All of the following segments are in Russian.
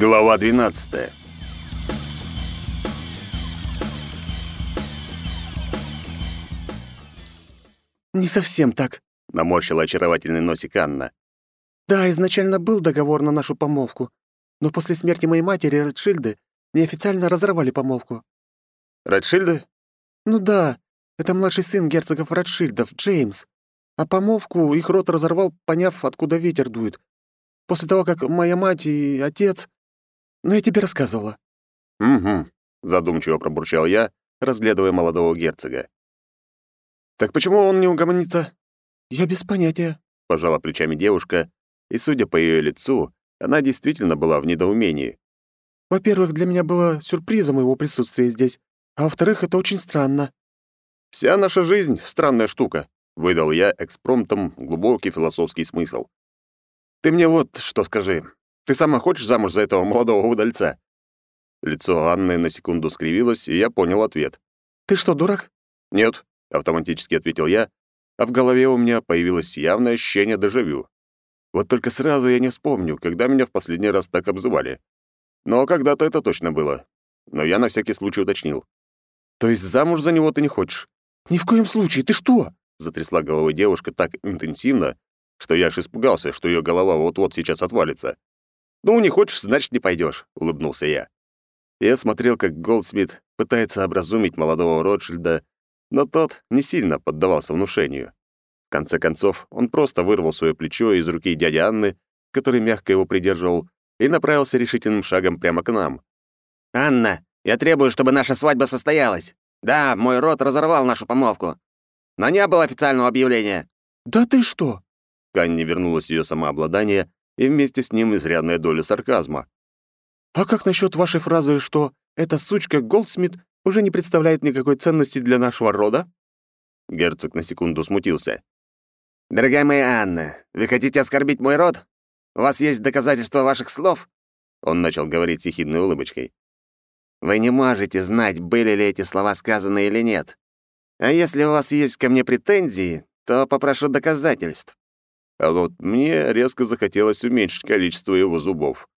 Глава 12. «Не совсем так», — наморщила очаровательный носик Анна. «Да, изначально был договор на нашу помолвку, но после смерти моей матери Ротшильды неофициально разорвали помолвку». «Ротшильды?» «Ну да, это младший сын герцогов Ротшильдов, Джеймс. А помолвку их род разорвал, поняв, откуда ветер дует. После того, как моя мать и отец... Ну, я тебе рассказывала». «Угу», — задумчиво пробурчал я, разглядывая молодого герцога. «Так почему он не угомонится?» «Я без понятия», — пожала плечами девушка, и, судя по ее лицу, она действительно была в недоумении. «Во-первых, для меня было сюрпризом его присутствие здесь, а во-вторых, это очень странно». «Вся наша жизнь — странная штука», — выдал я экспромтом глубокий философский смысл. «Ты мне вот что скажи. Ты сама хочешь замуж за этого молодого удальца?» Лицо Анны на секунду скривилось, и я понял ответ. «Ты что, дурак?» «Нет», — автоматически ответил я, а в голове у меня появилось явное ощущение дежавю. Вот только сразу я не вспомню, когда меня в последний раз так обзывали. Но когда-то это точно было. Но я на всякий случай уточнил. «То есть замуж за него ты не хочешь?» «Ни в коем случае, ты что?» — затрясла головой девушка так интенсивно, что я аж испугался, что ее голова вот-вот сейчас отвалится. «Ну, не хочешь, значит, не пойдешь, улыбнулся я. Я смотрел, как Голдсмит пытается образумить молодого Ротшильда но тот не сильно поддавался внушению. В конце концов, он просто вырвал свое плечо из руки дяди Анны, который мягко его придерживал, и направился решительным шагом прямо к нам. «Анна, я требую, чтобы наша свадьба состоялась. Да, мой род разорвал нашу помолвку. Но не было официального объявления». «Да ты что?» К Анне вернулось ее самообладание и вместе с ним изрядная доля сарказма. «А как насчет вашей фразы, что эта сучка Голдсмит уже не представляет никакой ценности для нашего рода?» Герцог на секунду смутился. «Дорогая моя Анна, вы хотите оскорбить мой род? У вас есть доказательства ваших слов?» Он начал говорить с ехидной улыбочкой. «Вы не можете знать, были ли эти слова сказаны или нет. А если у вас есть ко мне претензии, то попрошу доказательств». А вот мне резко захотелось уменьшить количество его зубов.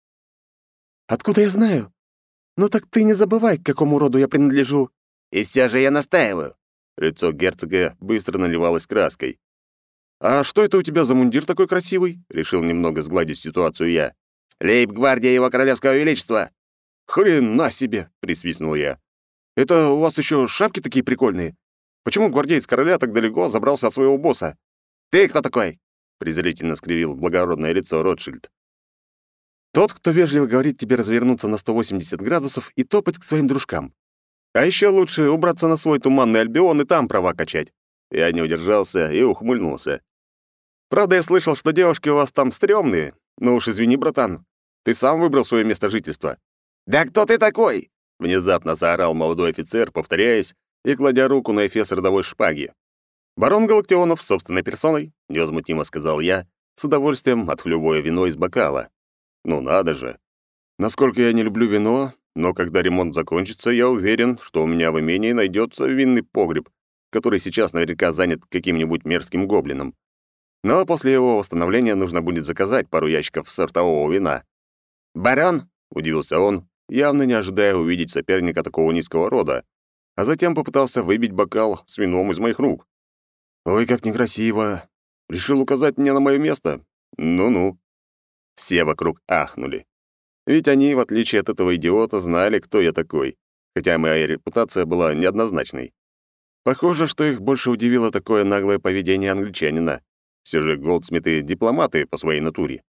«Откуда я знаю? «Ну так ты не забывай, к какому роду я принадлежу». «И все же я настаиваю». Лицо герцога быстро наливалось краской. «А что это у тебя за мундир такой красивый?» Решил немного сгладить ситуацию я. «Лейб-гвардия его королевского величества». «Хрена себе!» — присвистнул я. «Это у вас еще шапки такие прикольные? Почему гвардеец короля так далеко забрался от своего босса?» «Ты кто такой?» — презрительно скривил благородное лицо Ротшильд. Тот, кто вежливо говорит тебе развернуться на 180 градусов и топать к своим дружкам. А еще лучше убраться на свой туманный альбион и там права качать. Я не удержался и ухмыльнулся. Правда, я слышал, что девушки у вас там стрёмные. Ну уж извини, братан. Ты сам выбрал свое место жительства. «Да кто ты такой?» Внезапно заорал молодой офицер, повторяясь и кладя руку на эфес родовой шпаги. «Барон Галактионов собственной персоной», — невозмутимо сказал я, с удовольствием отхлебывая вино из бокала. Ну надо же. Насколько я не люблю вино, но когда ремонт закончится, я уверен, что у меня в имении найдется винный погреб, который сейчас наверняка занят каким-нибудь мерзким гоблином. Но после его восстановления нужно будет заказать пару ящиков сортового вина. «Барон?» — удивился он, явно не ожидая увидеть соперника такого низкого рода, а затем попытался выбить бокал с вином из моих рук. «Ой, как некрасиво! Решил указать мне на мое место? Ну-ну». Все вокруг ахнули. Ведь они, в отличие от этого идиота, знали, кто я такой, хотя моя репутация была неоднозначной. Похоже, что их больше удивило такое наглое поведение англичанина. Все же голдсмиты — дипломаты по своей натуре.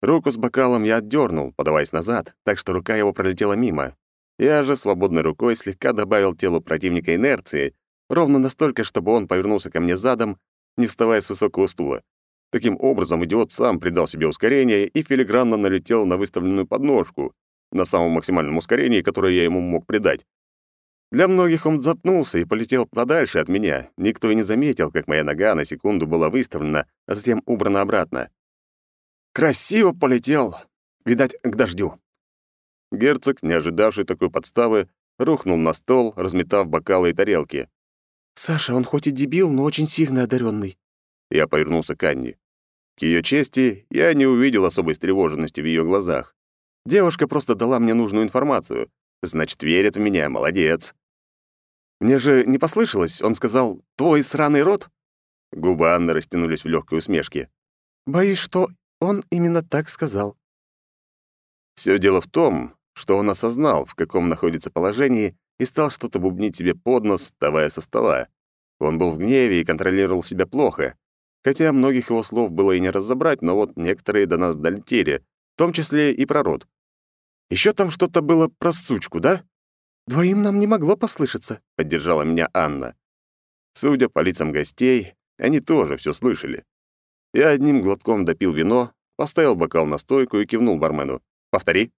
Руку с бокалом я отдернул, подаваясь назад, так что рука его пролетела мимо. Я же свободной рукой слегка добавил телу противника инерции, ровно настолько, чтобы он повернулся ко мне задом, не вставая с высокого стула. Таким образом, идиот сам придал себе ускорение и филигранно налетел на выставленную подножку, на самом максимальном ускорении, которое я ему мог придать. Для многих он запнулся и полетел подальше от меня. Никто и не заметил, как моя нога на секунду была выставлена, а затем убрана обратно. Красиво полетел. Видать, к дождю. Герцог, не ожидавший такой подставы, рухнул на стол, разметав бокалы и тарелки. «Саша, он хоть и дебил, но очень сильно одаренный. Я повернулся к Анне. К ее чести, я не увидел особой встревоженности в ее глазах. Девушка просто дала мне нужную информацию. Значит, верит в меня, молодец. Мне же не послышалось, он сказал «твой сраный рот». Губы Анны растянулись в легкой усмешке. Боюсь, что он именно так сказал. Все дело в том, что он осознал, в каком находится положении, и стал что-то бубнить себе под нос, вставая со стола. Он был в гневе и контролировал себя плохо. Хотя многих его слов было и не разобрать, но вот некоторые до нас долетели, в том числе и про род. Еще там что-то было про сучку, да? Двоим нам не могло послышаться, поддержала меня Анна. Судя по лицам гостей, они тоже все слышали. Я одним глотком допил вино, поставил бокал на стойку и кивнул бармену. «Повтори».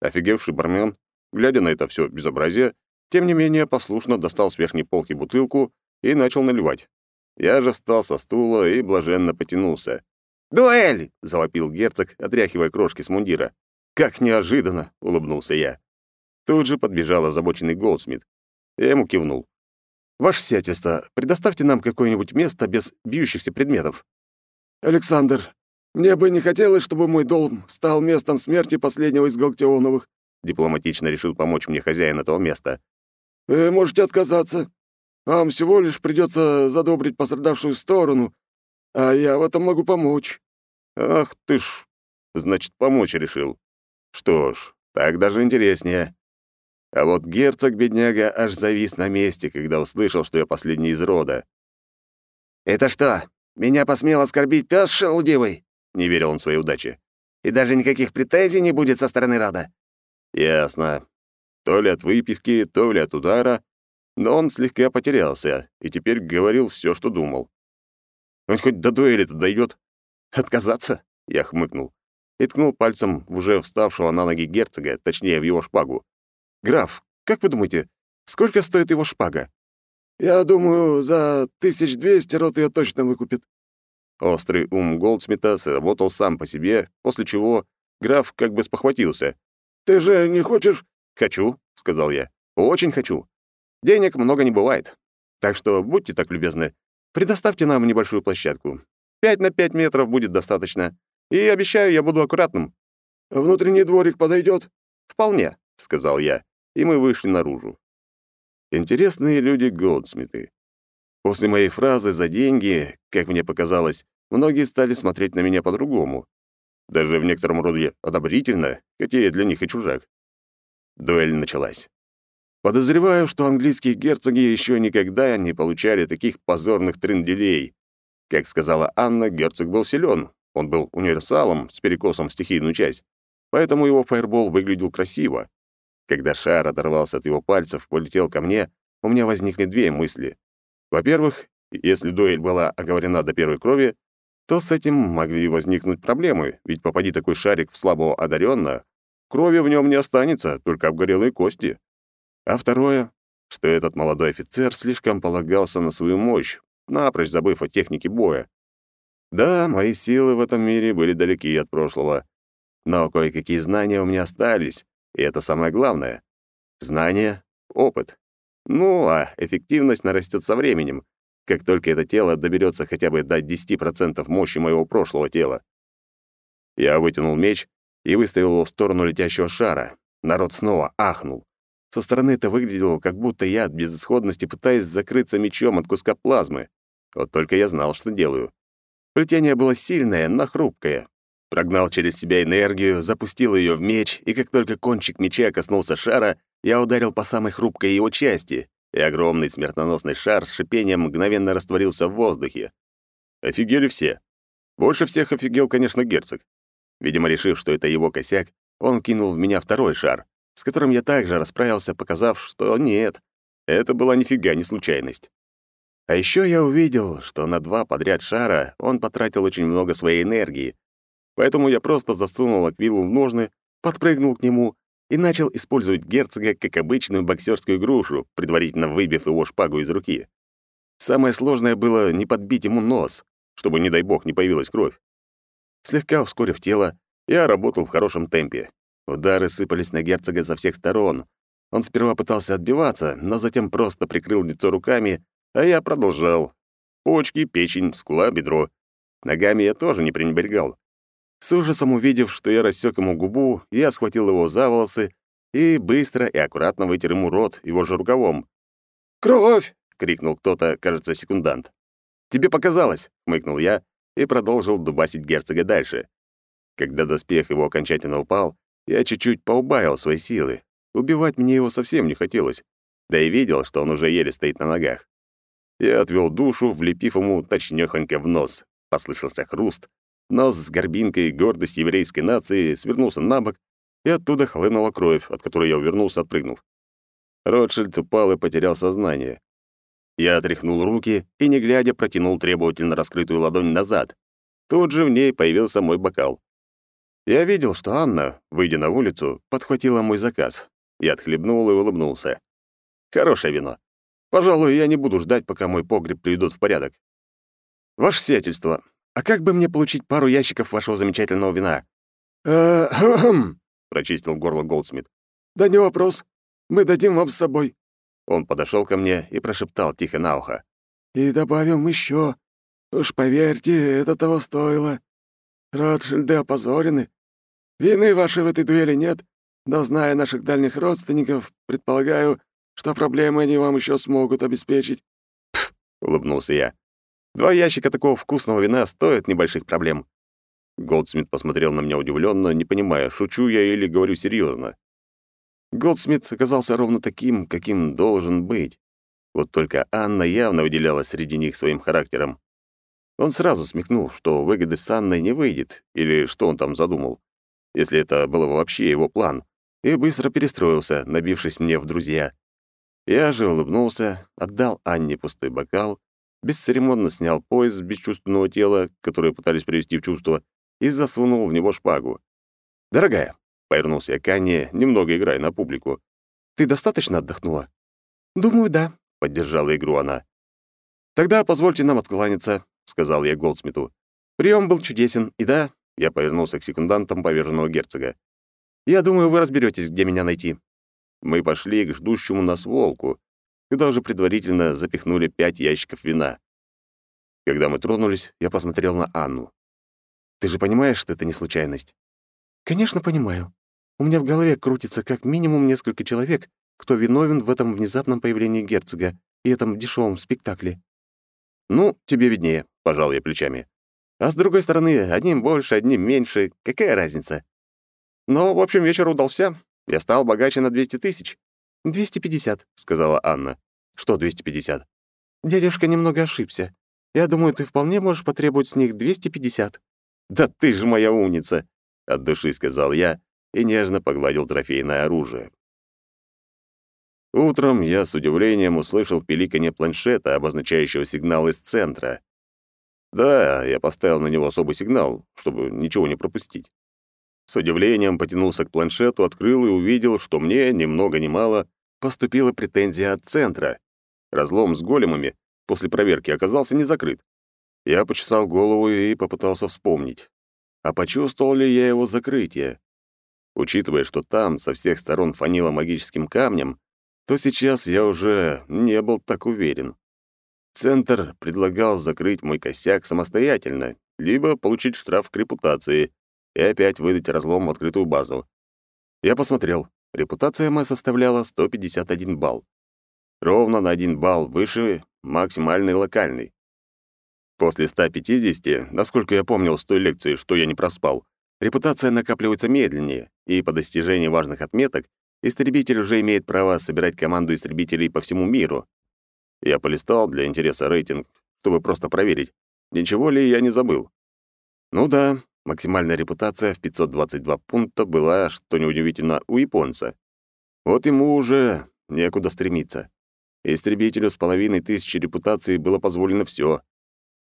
Офигевший бармен, глядя на это все безобразие, тем не менее послушно достал с верхней полки бутылку и начал наливать. Я же встал со стула и блаженно потянулся. «Дуэль!» — завопил герцог, отряхивая крошки с мундира. «Как неожиданно!» — улыбнулся я. Тут же подбежал озабоченный Голдсмит. Я ему кивнул. «Ваше сиятельство, предоставьте нам какое-нибудь место без бьющихся предметов». «Александр, мне бы не хотелось, чтобы мой дом стал местом смерти последнего из Галактионовых», дипломатично решил помочь мне хозяин этого места. «Вы можете отказаться. Вам всего лишь придется задобрить пострадавшую сторону, а я в этом могу помочь». «Ах ты ж, значит, помочь решил. Что ж, так даже интереснее». А вот герцог-бедняга аж завис на месте, когда услышал, что я последний из рода. «Это что, меня посмел оскорбить пес шелудивый?» — не верил он своей удаче. «И даже никаких претензий не будет со стороны рода?» «Ясно. То ли от выпивки, то ли от удара, но он слегка потерялся и теперь говорил все, что думал. Он хоть до дуэли-то дойдет. Отказаться?» — я хмыкнул и ткнул пальцем в уже вставшего на ноги герцога, точнее, в его шпагу. «Граф, как вы думаете, сколько стоит его шпага?» Я думаю, за 1200 рот ее точно выкупит. Острый ум Голдсмита сработал сам по себе, после чего граф как бы спохватился. «Ты же не хочешь...» «Хочу», — сказал я. «Очень хочу. Денег много не бывает. Так что будьте так любезны, предоставьте нам небольшую площадку. Пять на пять метров будет достаточно. И обещаю, я буду аккуратным». «Внутренний дворик подойдет? «Вполне», — сказал я, и мы вышли наружу. Интересные люди Голдсмиты. После моей фразы «за деньги», как мне показалось, многие стали смотреть на меня по-другому. Даже в некотором роде одобрительно, хотя я для них и чужак. Дуэль началась. Подозреваю, что английские герцоги еще никогда не получали таких позорных тренделей. Как сказала Анна, герцог был силен. Он был универсалом с перекосом в стихийную часть. Поэтому его фаербол выглядел красиво. Когда шар оторвался от его пальцев, полетел ко мне, у меня возникли две мысли. Во-первых, если дуэль была оговорена до первой крови, то с этим могли возникнуть проблемы, ведь попади такой шарик в слабого одаренного, крови в нем не останется, только обгорелые кости. А второе, что этот молодой офицер слишком полагался на свою мощь, напрочь забыв о технике боя. Да, мои силы в этом мире были далеки от прошлого, но кое-какие знания у меня остались, и это самое главное. Знание, опыт. Ну, а эффективность нарастет со временем, как только это тело доберется хотя бы до 10% мощи моего прошлого тела. Я вытянул меч и выставил его в сторону летящего шара. Народ снова ахнул. Со стороны это выглядело, как будто я от безысходности пытаюсь закрыться мечом от куска плазмы. Вот только я знал, что делаю. Плетение было сильное, но хрупкое, Прогнал через себя энергию, запустил ее в меч, и как только кончик меча коснулся шара, я ударил по самой хрупкой его части, и огромный смертоносный шар с шипением мгновенно растворился в воздухе. Офигели все. Больше всех офигел, конечно, герцог. Видимо, решив, что это его косяк, он кинул в меня второй шар, с которым я также расправился, показав, что нет, это была нифига не случайность. А еще я увидел, что на два подряд шара он потратил очень много своей энергии, Поэтому я просто засунул аквилу в ножны, подпрыгнул к нему и начал использовать герцога как обычную боксерскую грушу, предварительно выбив его шпагу из руки. Самое сложное было не подбить ему нос, чтобы, не дай бог, не появилась кровь. Слегка ускорив тело, я работал в хорошем темпе. Удары сыпались на герцога со всех сторон. Он сперва пытался отбиваться, но затем просто прикрыл лицо руками, а я продолжал. Почки, печень, скула, бедро. Ногами я тоже не пренебрегал. С ужасом увидев, что я рассек ему губу, я схватил его за волосы и быстро и аккуратно вытер ему рот его же рукавом. «Кровь!» — крикнул кто-то, кажется, секундант. «Тебе показалось!» — хмыкнул я и продолжил дубасить герцога дальше. Когда доспех его окончательно упал, я чуть-чуть поубавил свои силы. Убивать мне его совсем не хотелось. Да и видел, что он уже еле стоит на ногах. Я отвел душу, влепив ему точнёхонько в нос. Послышался хруст. Нос с горбинкой гордость еврейской нации свернулся на бок, и оттуда хлынула кровь, от которой я увернулся, отпрыгнув. Ротшильд упал и потерял сознание. Я отряхнул руки и, не глядя, протянул требовательно раскрытую ладонь назад. Тут же в ней появился мой бокал. Я видел, что Анна, выйдя на улицу, подхватила мой заказ. Я отхлебнул и улыбнулся. Хорошее вино. Пожалуй, я не буду ждать, пока мой погреб приведут в порядок. Ваше сиятельство, а как бы мне получить пару ящиков вашего замечательного вина? «Э, прочистил горло Голдсмит. «Да не вопрос. Мы дадим вам с собой». Он подошел ко мне и прошептал тихо на ухо. «И добавим еще. Уж поверьте, это того стоило. Ротшильды опозорены. Вины вашей в этой дуэли нет, но, зная наших дальних родственников, предполагаю, что проблемы они вам еще смогут обеспечить». «Пф», — улыбнулся я. «Два ящика такого вкусного вина стоят небольших проблем». Голдсмит посмотрел на меня удивленно, не понимая, шучу я или говорю серьезно. Голдсмит оказался ровно таким, каким должен быть. Вот только Анна явно выделялась среди них своим характером. Он сразу смекнул, что выгоды с Анной не выйдет, или что он там задумал, если это был вообще его план, и быстро перестроился, набившись мне в друзья. Я же улыбнулся, отдал Анне пустой бокал, бесцеремонно снял пояс с бесчувственного тела, которое пытались привести в чувство, и засунул в него шпагу. «Дорогая», — повернулся я к Анне, немного играя на публику, «ты достаточно отдохнула?» «Думаю, да», — поддержала игру она. «Тогда позвольте нам откланяться», — сказал я Голдсмиту. Прием был чудесен, и да, я повернулся к секундантам поверженного герцога. «Я думаю, вы разберетесь, где меня найти» мы пошли к ждущему нас волку, куда уже предварительно запихнули пять ящиков вина. Когда мы тронулись, я посмотрел на Анну. «Ты же понимаешь, что это не случайность?» «Конечно, понимаю. У меня в голове крутится как минимум несколько человек, кто виновен в этом внезапном появлении герцога и этом дешевом спектакле». «Ну, тебе виднее», — пожал я плечами. «А с другой стороны, одним больше, одним меньше. Какая разница?» Но, в общем, вечер удался. Я стал богаче на 200 тысяч. «250», — сказала Анна. «Что 250?» «Дядюшка немного ошибся. Я думаю, ты вполне можешь потребовать с них 250». «Да ты же моя умница!» — от души сказал я и нежно погладил трофейное оружие. Утром я с удивлением услышал пиликанье планшета, обозначающего сигнал из центра. Да, я поставил на него особый сигнал, чтобы ничего не пропустить. С удивлением потянулся к планшету, открыл и увидел, что мне, ни много ни мало, поступила претензия от центра. Разлом с големами после проверки оказался не закрыт. Я почесал голову и попытался вспомнить. А почувствовал ли я его закрытие? Учитывая, что там со всех сторон фанило магическим камнем, то сейчас я уже не был так уверен. Центр предлагал закрыть мой косяк самостоятельно, либо получить штраф к репутации, и опять выдать разлом в открытую базу. Я посмотрел. Репутация моя составляла 151 балл. Ровно на один балл выше максимальной локальной. После 150, насколько я помнил с той лекции, что я не проспал, репутация накапливается медленнее, и по достижении важных отметок истребитель уже имеет право собирать команду истребителей по всему миру. Я полистал для интереса рейтинг, чтобы просто проверить, ничего ли я не забыл. Ну да, Максимальная репутация в 522 пункта была, что неудивительно, у японца. Вот ему уже некуда стремиться. Истребителю с половиной тысячи репутации было позволено все.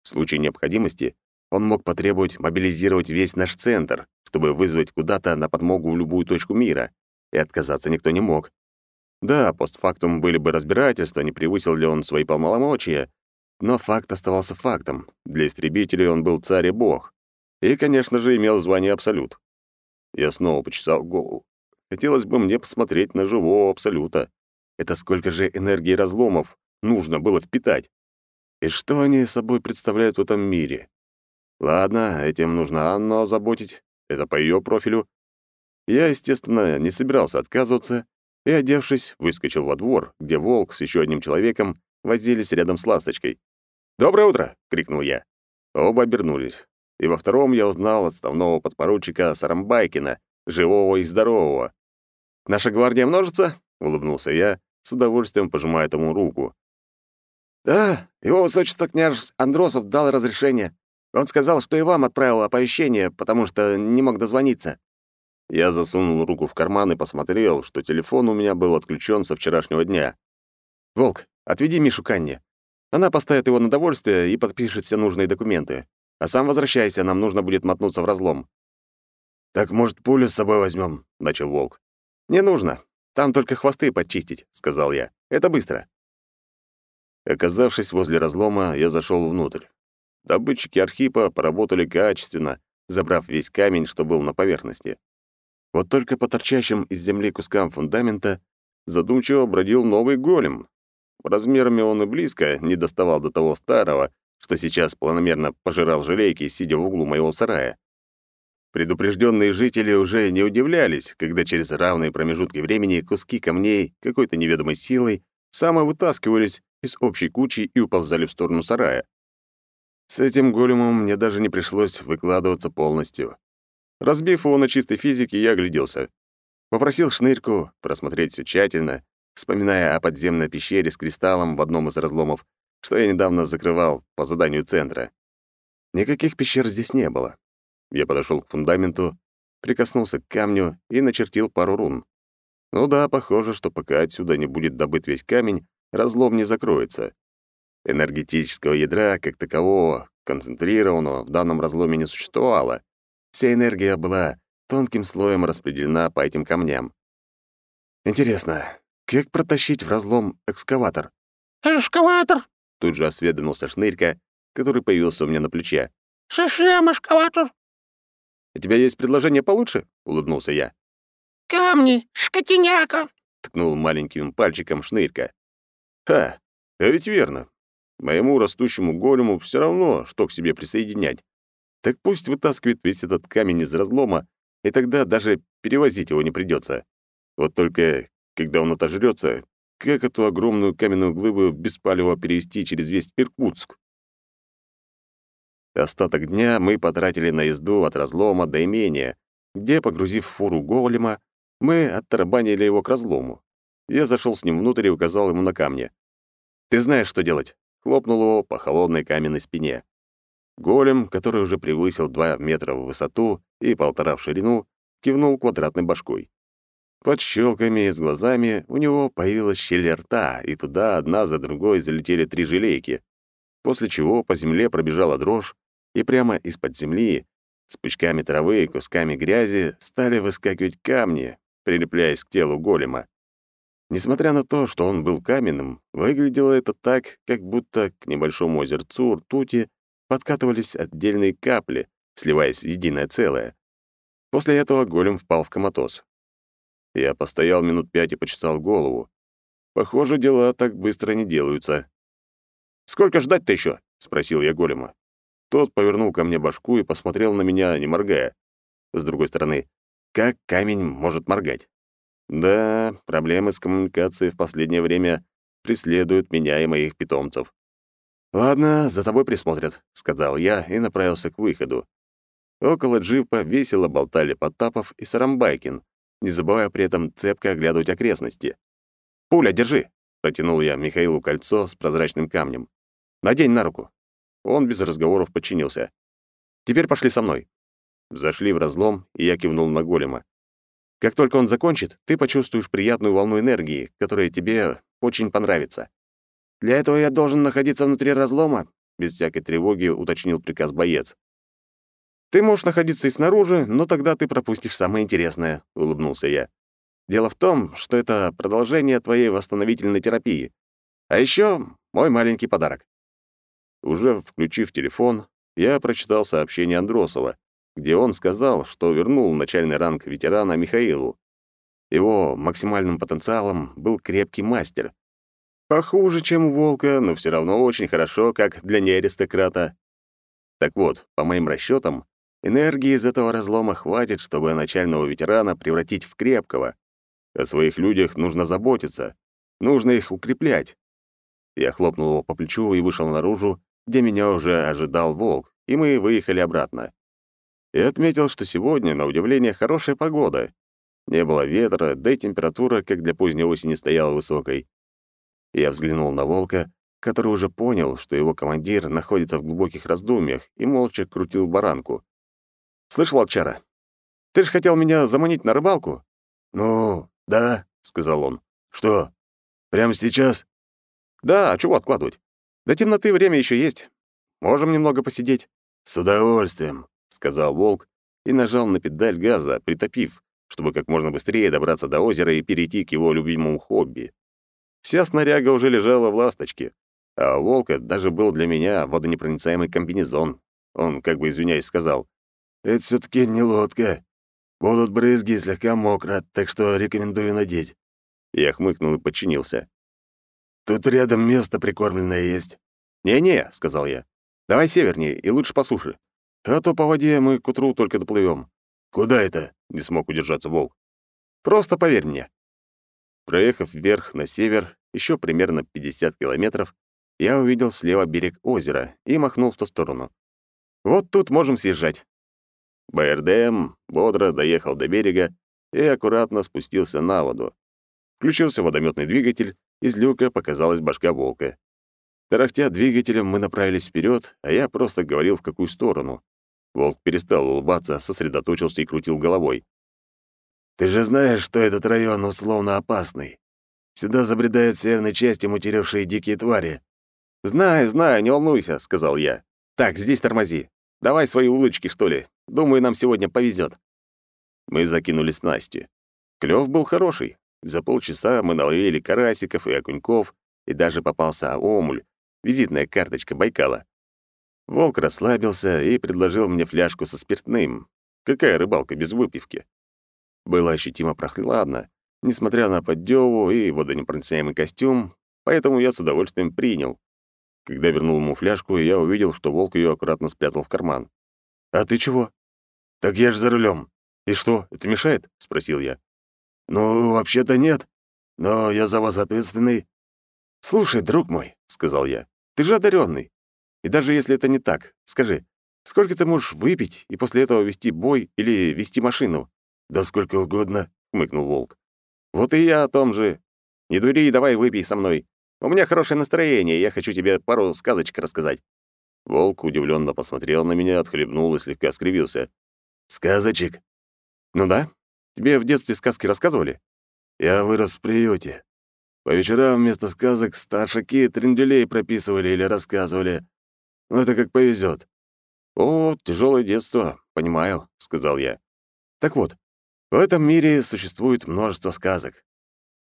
В случае необходимости он мог потребовать мобилизировать весь наш центр, чтобы вызвать куда-то на подмогу в любую точку мира, и отказаться никто не мог. Да, постфактум были бы разбирательства, не превысил ли он свои полномочия, но факт оставался фактом. Для истребителей он был царь и бог. И, конечно же, имел звание Абсолют. Я снова почесал голову. Хотелось бы мне посмотреть на живого Абсолюта. Это сколько же энергии разломов нужно было впитать? И что они собой представляют в этом мире? Ладно, этим нужно Анну озаботить. Это по ее профилю. Я, естественно, не собирался отказываться и, одевшись, выскочил во двор, где волк с еще одним человеком возились рядом с ласточкой. «Доброе утро!» — крикнул я. Оба обернулись. И во втором я узнал отставного подпоручика Сарамбайкина, живого и здорового. «Наша гвардия множится?» — улыбнулся я, с удовольствием пожимая ему руку. «Да, его высочество княж Андросов дал разрешение. Он сказал, что и вам отправил оповещение, потому что не мог дозвониться». Я засунул руку в карман и посмотрел, что телефон у меня был отключен со вчерашнего дня. «Волк, отведи Мишу к Анне. Она поставит его на довольствие и подпишет все нужные документы. А сам возвращайся, нам нужно будет мотнуться в разлом». «Так, может, пулю с собой возьмем? начал Волк. «Не нужно. Там только хвосты подчистить», — сказал я. «Это быстро». Оказавшись возле разлома, я зашел внутрь. Добытчики Архипа поработали качественно, забрав весь камень, что был на поверхности. Вот только по торчащим из земли кускам фундамента задумчиво бродил новый голем. Размерами он и близко не доставал до того старого, что сейчас планомерно пожирал желейки, сидя в углу моего сарая. Предупрежденные жители уже не удивлялись, когда через равные промежутки времени куски камней какой-то неведомой силой самовытаскивались из общей кучи и уползали в сторону сарая. С этим големом мне даже не пришлось выкладываться полностью. Разбив его на чистой физике, я огляделся. Попросил шнырьку просмотреть все тщательно, вспоминая о подземной пещере с кристаллом в одном из разломов, что я недавно закрывал по заданию центра. Никаких пещер здесь не было. Я подошел к фундаменту, прикоснулся к камню и начертил пару рун. Ну да, похоже, что пока отсюда не будет добыт весь камень, разлом не закроется. Энергетического ядра, как такового, концентрированного, в данном разломе не существовало. Вся энергия была тонким слоем распределена по этим камням. Интересно, как протащить в разлом экскаватор? «Экскаватор!» — тут же осведомился Шнырька, который появился у меня на плече. «Совсем экскаватор!» «У тебя есть предложение получше?» — улыбнулся я. «Камни, скотиняка!» — ткнул маленьким пальчиком Шнырька. «Ха, а ведь верно. Моему растущему голему все равно, что к себе присоединять. Так пусть вытаскивает весь этот камень из разлома, и тогда даже перевозить его не придется. Вот только, когда он отожрется, как эту огромную каменную глыбу без палева перевести через весь Иркутск? Остаток дня мы потратили на езду от разлома до имения, где, погрузив фуру голема, мы оттарабанили его к разлому. Я зашел с ним внутрь и указал ему на камни. «Ты знаешь, что делать!» — хлопнул его по холодной каменной спине. Голем, который уже превысил 2 метра в высоту и полтора в ширину, кивнул квадратной башкой. Под щелками с глазами у него появилась щель рта, и туда одна за другой залетели три желейки, после чего по земле пробежала дрожь, и прямо из-под земли с пучками травы и кусками грязи стали выскакивать камни, прилепляясь к телу голема. Несмотря на то, что он был каменным, выглядело это так, как будто к небольшому озерцу ртути подкатывались отдельные капли, сливаясь в единое целое. После этого голем впал в коматоз. Я постоял минут пять и почесал голову. Похоже, дела так быстро не делаются. «Сколько ждать-то еще? спросил я голема. Тот повернул ко мне башку и посмотрел на меня, не моргая. С другой стороны, как камень может моргать? Да, проблемы с коммуникацией в последнее время преследуют меня и моих питомцев. «Ладно, за тобой присмотрят», — сказал я и направился к выходу. Около джипа весело болтали Потапов и Сарамбайкин, не забывая при этом цепко оглядывать окрестности. «Пуля, держи!» — протянул я Михаилу кольцо с прозрачным камнем. «Надень на руку». Он без разговоров подчинился. «Теперь пошли со мной». Зашли в разлом, и я кивнул на голема. «Как только он закончит, ты почувствуешь приятную волну энергии, которая тебе очень понравится. Для этого я должен находиться внутри разлома?» Без всякой тревоги уточнил приказ боец. «Ты можешь находиться и снаружи, но тогда ты пропустишь самое интересное», — улыбнулся я. «Дело в том, что это продолжение твоей восстановительной терапии. А еще мой маленький подарок». Уже включив телефон, я прочитал сообщение Андросова, где он сказал, что вернул начальный ранг ветерана Михаилу. Его максимальным потенциалом был крепкий мастер. Похуже, чем у волка, но все равно очень хорошо, как для неаристократа. Так вот, по моим расчетам, энергии из этого разлома хватит, чтобы начального ветерана превратить в крепкого. О своих людях нужно заботиться, нужно их укреплять. Я хлопнул его по плечу и вышел наружу, где меня уже ожидал волк, и мы выехали обратно. И отметил, что сегодня, на удивление, хорошая погода. Не было ветра, да и температура, как для поздней осени, стояла высокой. Я взглянул на волка, который уже понял, что его командир находится в глубоких раздумьях и молча крутил баранку. «Слышь, волчара, ты же хотел меня заманить на рыбалку?» «Ну, да», — сказал он. «Что, прямо сейчас?» «Да, а чего откладывать? До темноты время еще есть. Можем немного посидеть». «С удовольствием», — сказал волк и нажал на педаль газа, притопив, чтобы как можно быстрее добраться до озера и перейти к его любимому хобби. Вся снаряга уже лежала в ласточке, а у волка даже был для меня водонепроницаемый комбинезон. Он, как бы извиняясь, сказал, «Это все таки не лодка. Будут брызги слегка мокро, так что рекомендую надеть». Я хмыкнул и подчинился. «Тут рядом место прикормленное есть». «Не-не», — сказал я. «Давай севернее и лучше по суше. А то по воде мы к утру только доплывем. «Куда это?» — не смог удержаться волк. «Просто поверь мне». Проехав вверх на север, еще примерно 50 километров, я увидел слева берег озера и махнул в ту сторону. «Вот тут можем съезжать». БРДМ бодро доехал до берега и аккуратно спустился на воду. Включился водометный двигатель, из люка показалась башка волка. Тарахтя двигателем, мы направились вперед, а я просто говорил, в какую сторону. Волк перестал улыбаться, сосредоточился и крутил головой. «Ты же знаешь, что этот район условно опасный. Сюда забредают северной части мутировавшие дикие твари». «Знаю, знаю, не волнуйся», — сказал я. «Так, здесь тормози. Давай свои улычки, что ли. Думаю, нам сегодня повезет. Мы закинули снасти. Клёв был хороший. За полчаса мы наловили карасиков и окуньков, и даже попался омуль, визитная карточка Байкала. Волк расслабился и предложил мне фляжку со спиртным. Какая рыбалка без выпивки? Было ощутимо прохладно, несмотря на поддеву и водонепроницаемый костюм, поэтому я с удовольствием принял. Когда вернул ему фляжку, я увидел, что волк ее аккуратно спрятал в карман. «А ты чего?» «Так я ж за рулем. «И что, это мешает?» — спросил я. «Ну, вообще-то нет. Но я за вас ответственный». «Слушай, друг мой», — сказал я, — «ты же одаренный. И даже если это не так, скажи, сколько ты можешь выпить и после этого вести бой или вести машину?» «Да сколько угодно», — хмыкнул Волк. «Вот и я о том же. Не дури, давай выпей со мной. У меня хорошее настроение, я хочу тебе пару сказочек рассказать». Волк удивленно посмотрел на меня, отхлебнул и слегка скривился. «Сказочек?» «Ну да. Тебе в детстве сказки рассказывали?» «Я вырос в приюте. По вечерам вместо сказок старшаки тренделей прописывали или рассказывали. Ну, это как повезет. «О, тяжелое детство, понимаю», — сказал я. «Так вот, в этом мире существует множество сказок».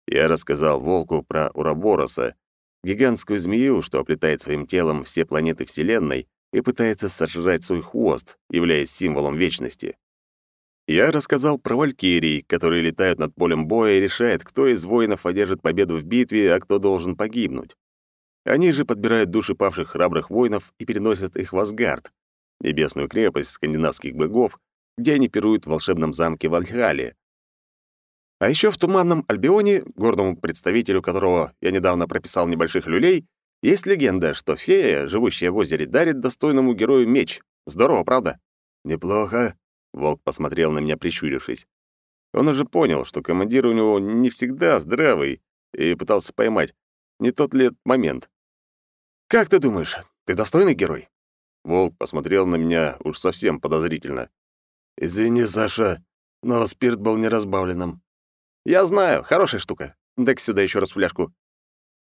Я рассказал волку про Урабороса, гигантскую змею, что оплетает своим телом все планеты Вселенной и пытается сожрать свой хвост, являясь символом вечности. Я рассказал про валькирий, которые летают над полем боя и решают, кто из воинов одержит победу в битве, а кто должен погибнуть. Они же подбирают души павших храбрых воинов и переносят их в Асгард, небесную крепость скандинавских богов, где они пируют в волшебном замке Вальхале. А еще в Туманном Альбионе, гордому представителю которого я недавно прописал небольших люлей, есть легенда, что фея, живущая в озере, дарит достойному герою меч. Здорово, правда? Неплохо. Волк посмотрел на меня, прищурившись. Он уже понял, что командир у него не всегда здравый, и пытался поймать, не тот ли момент. «Как ты думаешь, ты достойный герой?» Волк посмотрел на меня уж совсем подозрительно. «Извини, Саша, но спирт был неразбавленным». «Я знаю, хорошая штука. дай сюда еще раз фляжку».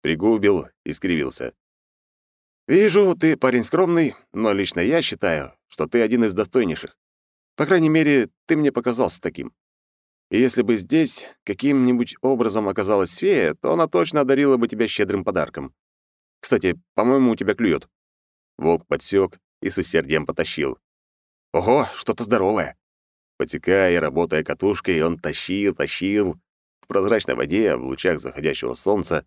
Пригубил и скривился. «Вижу, ты парень скромный, но лично я считаю, что ты один из достойнейших. По крайней мере, ты мне показался таким. И если бы здесь каким-нибудь образом оказалась фея, то она точно одарила бы тебя щедрым подарком. Кстати, по-моему, у тебя клюет. Волк подсек и с усердием потащил. Ого, что-то здоровое. Потекая работая катушкой, он тащил, тащил. В прозрачной воде, в лучах заходящего солнца,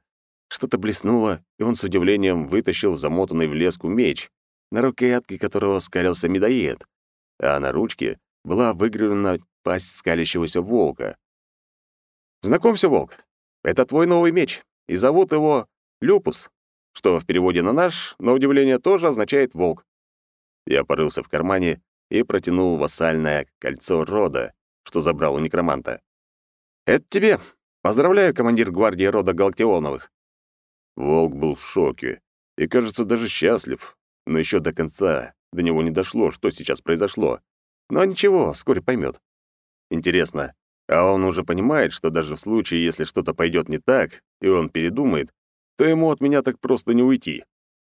что-то блеснуло, и он с удивлением вытащил замотанный в леску меч. на рукоятке которого скалился медоед, а на ручке была выгравирована пасть скалящегося волка. «Знакомься, волк, это твой новый меч, и зовут его Люпус, что в переводе на наш, на удивление, тоже означает «волк». Я порылся в кармане и протянул вассальное кольцо рода, что забрал у некроманта. «Это тебе! Поздравляю, командир гвардии рода Галактионовых!» Волк был в шоке и, кажется, даже счастлив, но еще до конца до него не дошло, что сейчас произошло. Но ничего, вскоре поймет. Интересно, а он уже понимает, что даже в случае, если что-то пойдет не так, и он передумает, то ему от меня так просто не уйти.